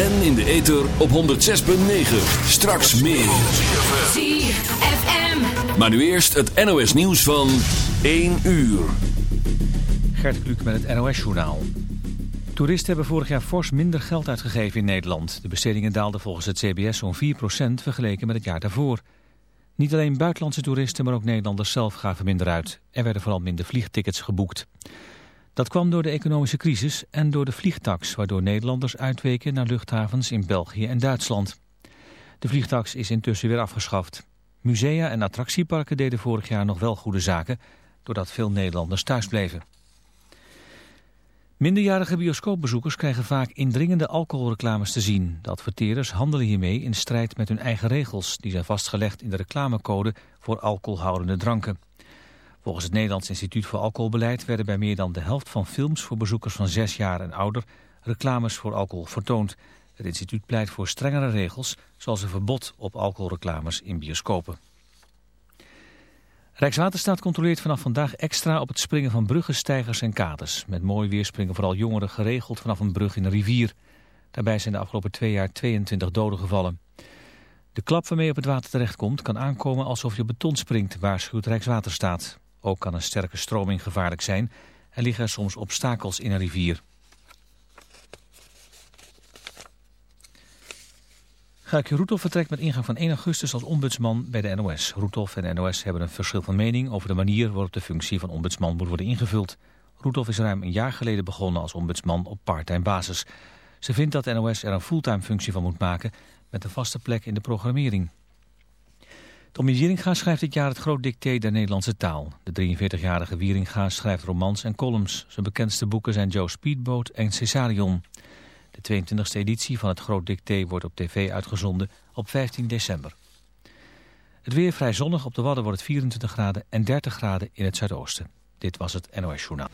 En in de ether op 106.9. Straks meer. ZFM. Maar nu eerst het NOS nieuws van 1 uur. Gert Kluk met het NOS-journaal. Toeristen hebben vorig jaar fors minder geld uitgegeven in Nederland. De bestedingen daalden volgens het CBS zo'n 4% vergeleken met het jaar daarvoor. Niet alleen buitenlandse toeristen, maar ook Nederlanders zelf gaven minder uit. Er werden vooral minder vliegtickets geboekt. Dat kwam door de economische crisis en door de vliegtax... waardoor Nederlanders uitweken naar luchthavens in België en Duitsland. De vliegtax is intussen weer afgeschaft. Musea en attractieparken deden vorig jaar nog wel goede zaken... doordat veel Nederlanders thuis bleven. Minderjarige bioscoopbezoekers krijgen vaak indringende alcoholreclames te zien. De adverteerders handelen hiermee in strijd met hun eigen regels... die zijn vastgelegd in de reclamecode voor alcoholhoudende dranken. Volgens het Nederlands Instituut voor Alcoholbeleid... werden bij meer dan de helft van films voor bezoekers van 6 jaar en ouder... reclames voor alcohol vertoond. Het instituut pleit voor strengere regels... zoals een verbod op alcoholreclames in bioscopen. Rijkswaterstaat controleert vanaf vandaag extra op het springen van bruggen, stijgers en kades. Met mooi weer springen vooral jongeren geregeld vanaf een brug in een rivier. Daarbij zijn de afgelopen twee jaar 22 doden gevallen. De klap waarmee je op het water terechtkomt kan aankomen alsof je op beton springt, waarschuwt Rijkswaterstaat. Ook kan een sterke stroming gevaarlijk zijn en liggen er soms obstakels in een rivier. Gaakje Roethoff vertrekt met ingang van 1 augustus als ombudsman bij de NOS. Roethoff en NOS hebben een verschil van mening over de manier waarop de functie van ombudsman moet worden ingevuld. Roethoff is ruim een jaar geleden begonnen als ombudsman op parttime basis. Ze vindt dat de NOS er een fulltime functie van moet maken met een vaste plek in de programmering. Tommy Wieringa schrijft dit jaar het groot dicté der Nederlandse taal. De 43-jarige Wieringa schrijft romans en columns. Zijn bekendste boeken zijn Joe Speedboat en Cesarion. De 22e editie van het Groot Dicté wordt op tv uitgezonden op 15 december. Het weer vrij zonnig. Op de Wadden wordt het 24 graden en 30 graden in het zuidoosten. Dit was het NOS Journaal.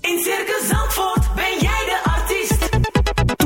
In Circus Zandvoort ben jij.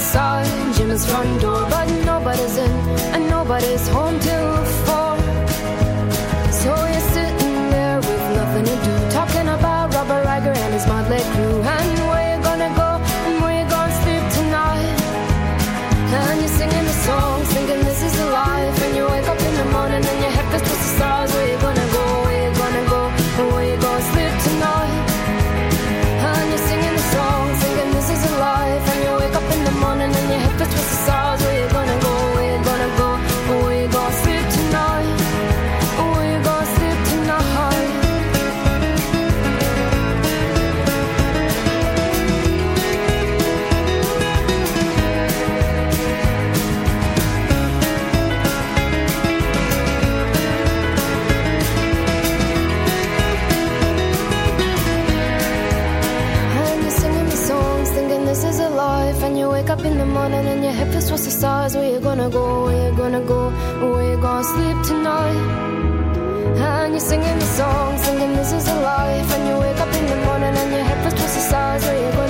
Outside Jim's front door, but nobody's in and nobody's home till Where you gonna go? Where you gonna go? Where you gonna sleep tonight? And you're singing the song, thinking this is a life. And you wake up in the morning and your head feels towards the stars. Where you gonna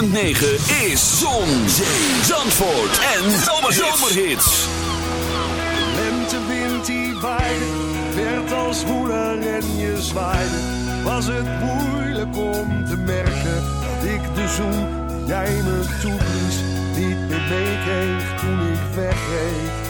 106.9 is Zon, Zee, Zandvoort en Zomerhits. Lentewind die waaide, werd als woeler en je zwaaide. Was het moeilijk om te merken dat ik de zoen jij me toeblies niet meer kreeg toen ik wegreed.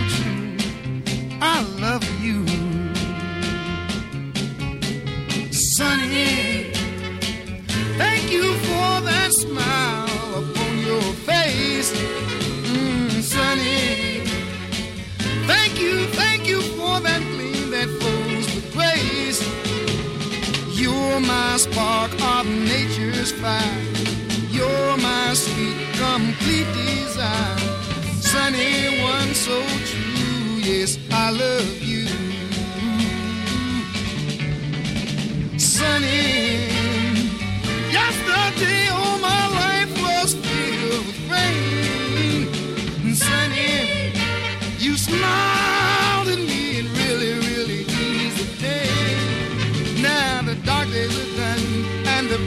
spark of nature's fire. You're my sweet, complete desire. Sunny, one so true. Yes, I love you. Sunny, yesterday all my life was filled with rain.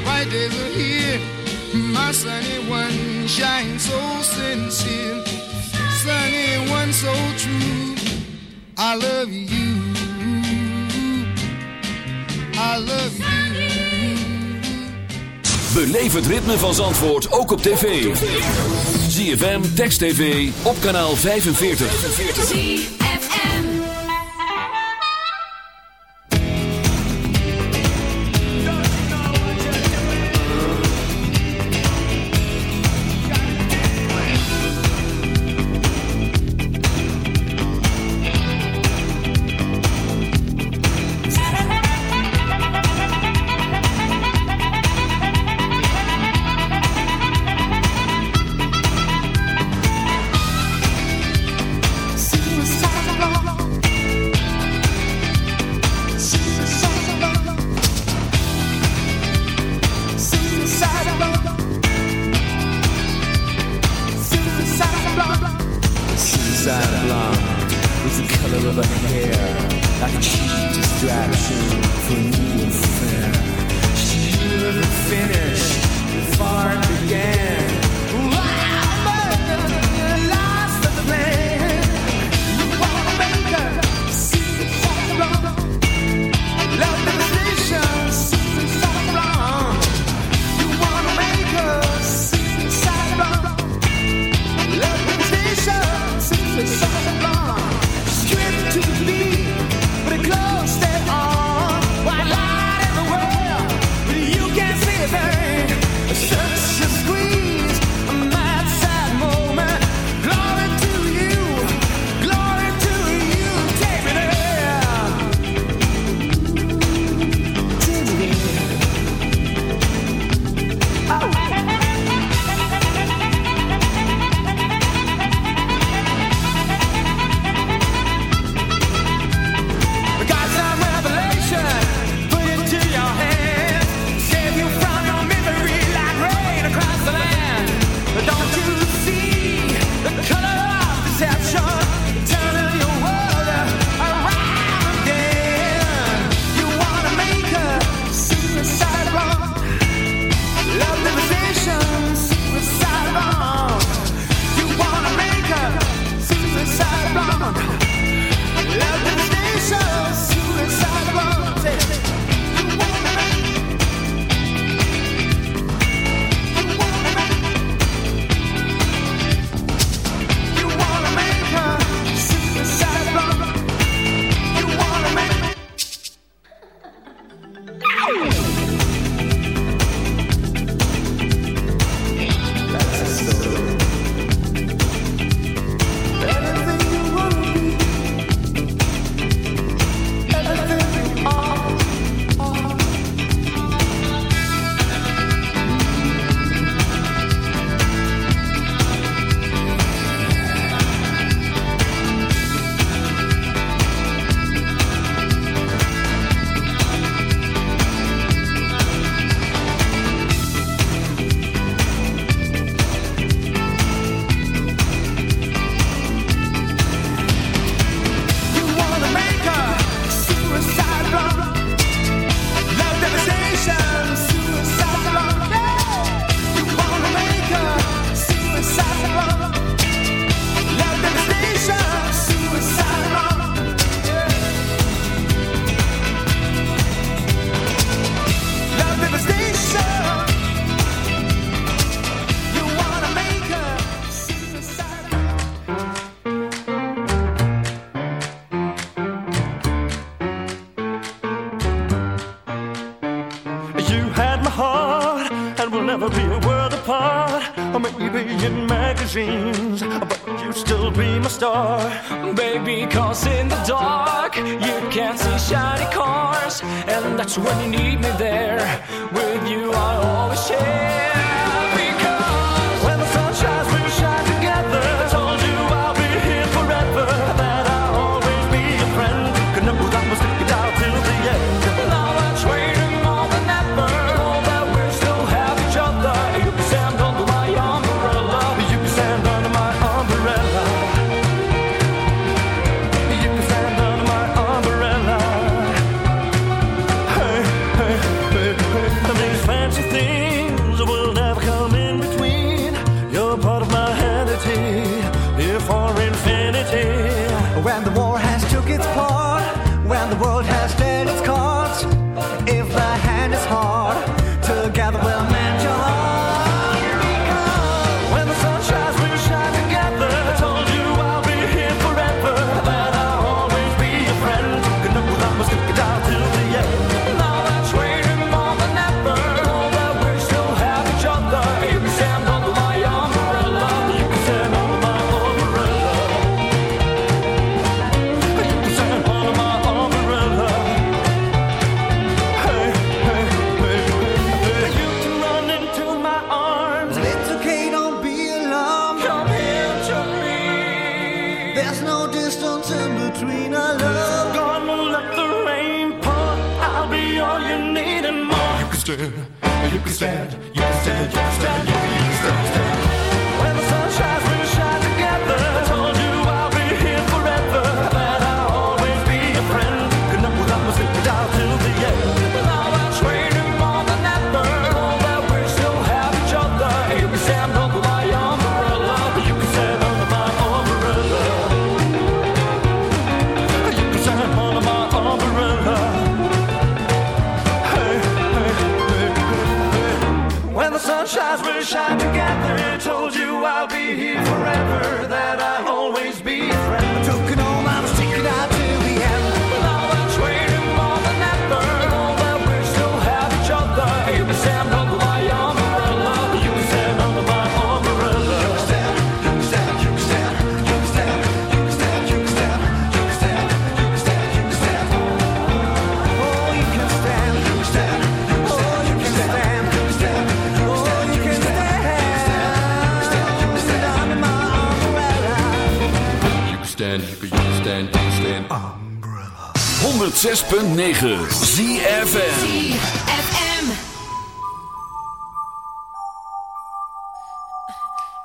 Bright days are here. My sunny one shines so sincere. Sunny one so true. I love you. I love you. Beleef het ritme van Zandvoort ook op tv. ZFM, Text TV, op kanaal 45.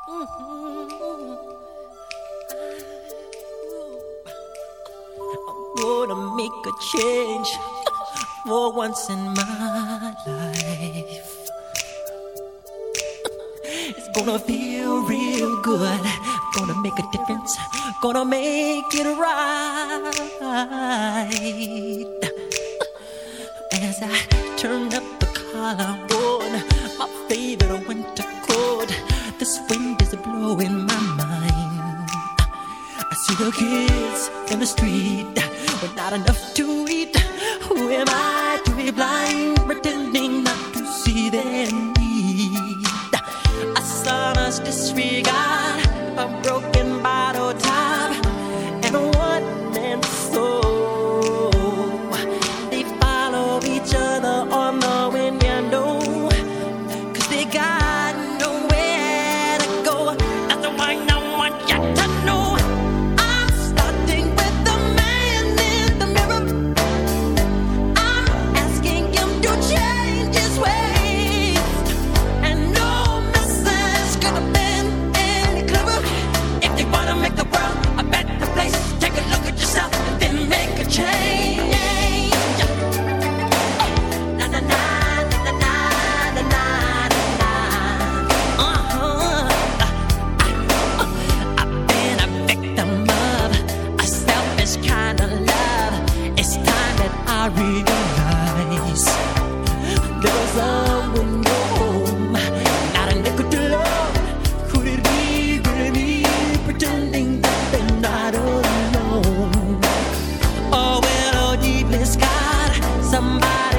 Mm-hmm. I'm gonna make a change for once in my life. It's gonna feel real good. Gonna make a difference. Gonna make it right. As I turn up the collar In my mind. I see the kids in the street, but not enough to eat. Who am I? somebody.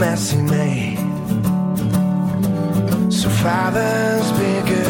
mess he made. So fathers be good.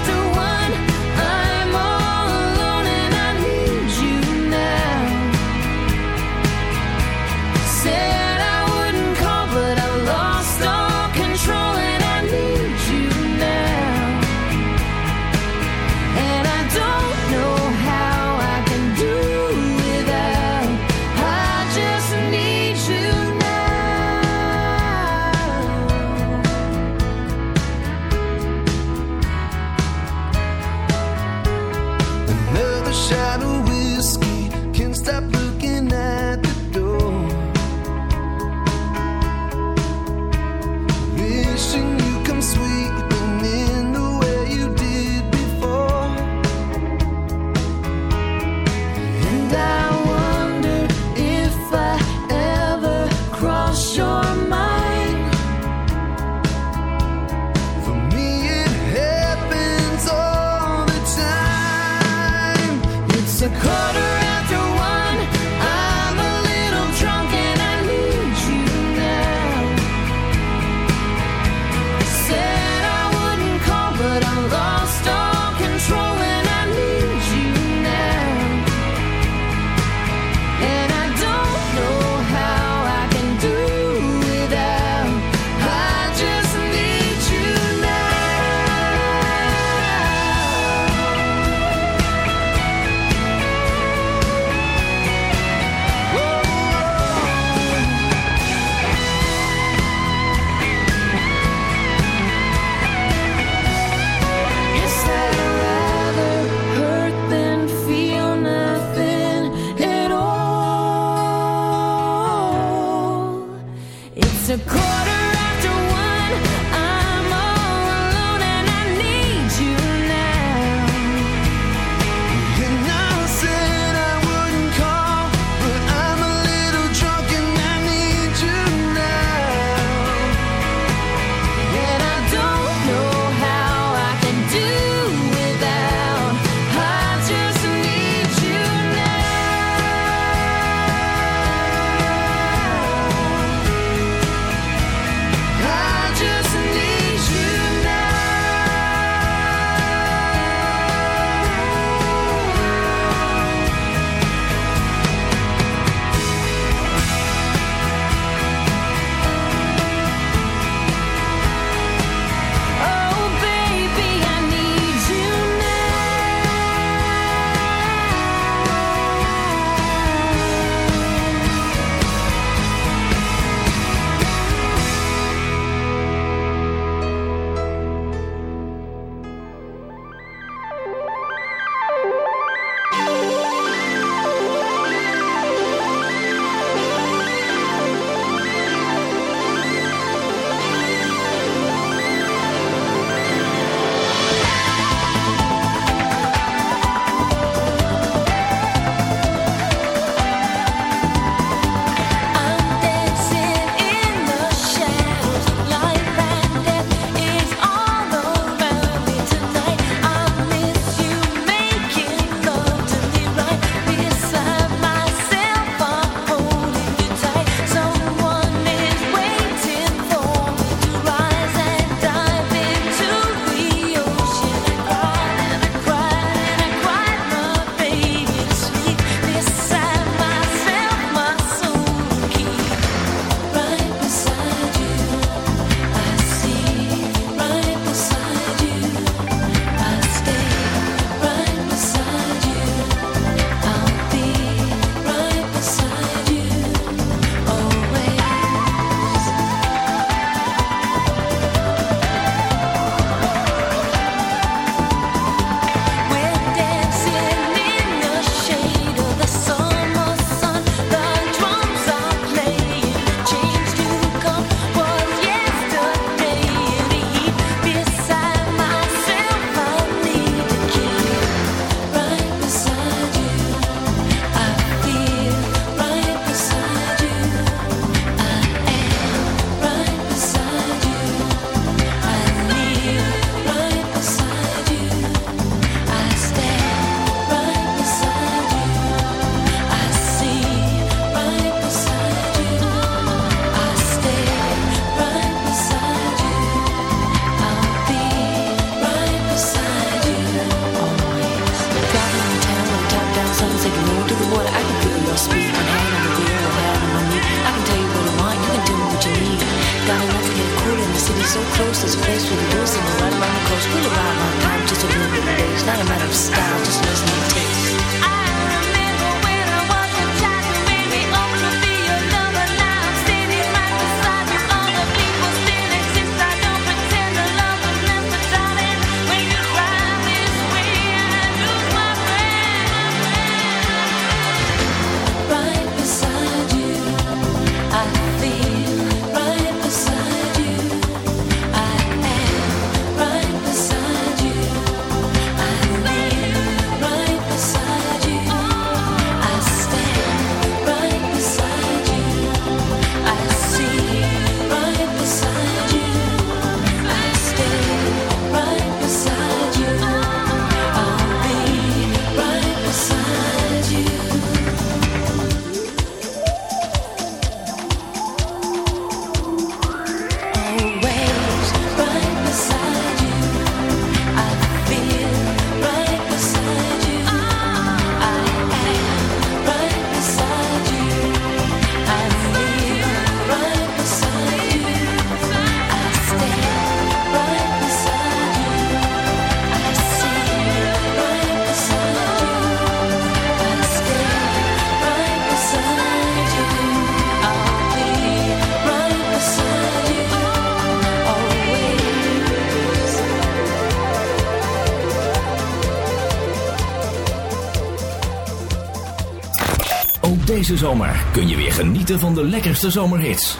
Deze zomer kun je weer genieten van de lekkerste zomerhits.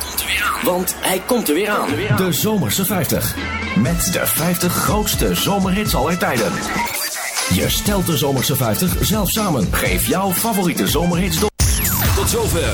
Want hij komt er weer aan. De Zomerse 50. Met de 50 grootste zomerhits aller tijden. Je stelt de Zomerse 50 zelf samen. Geef jouw favoriete zomerhits door. Tot zover.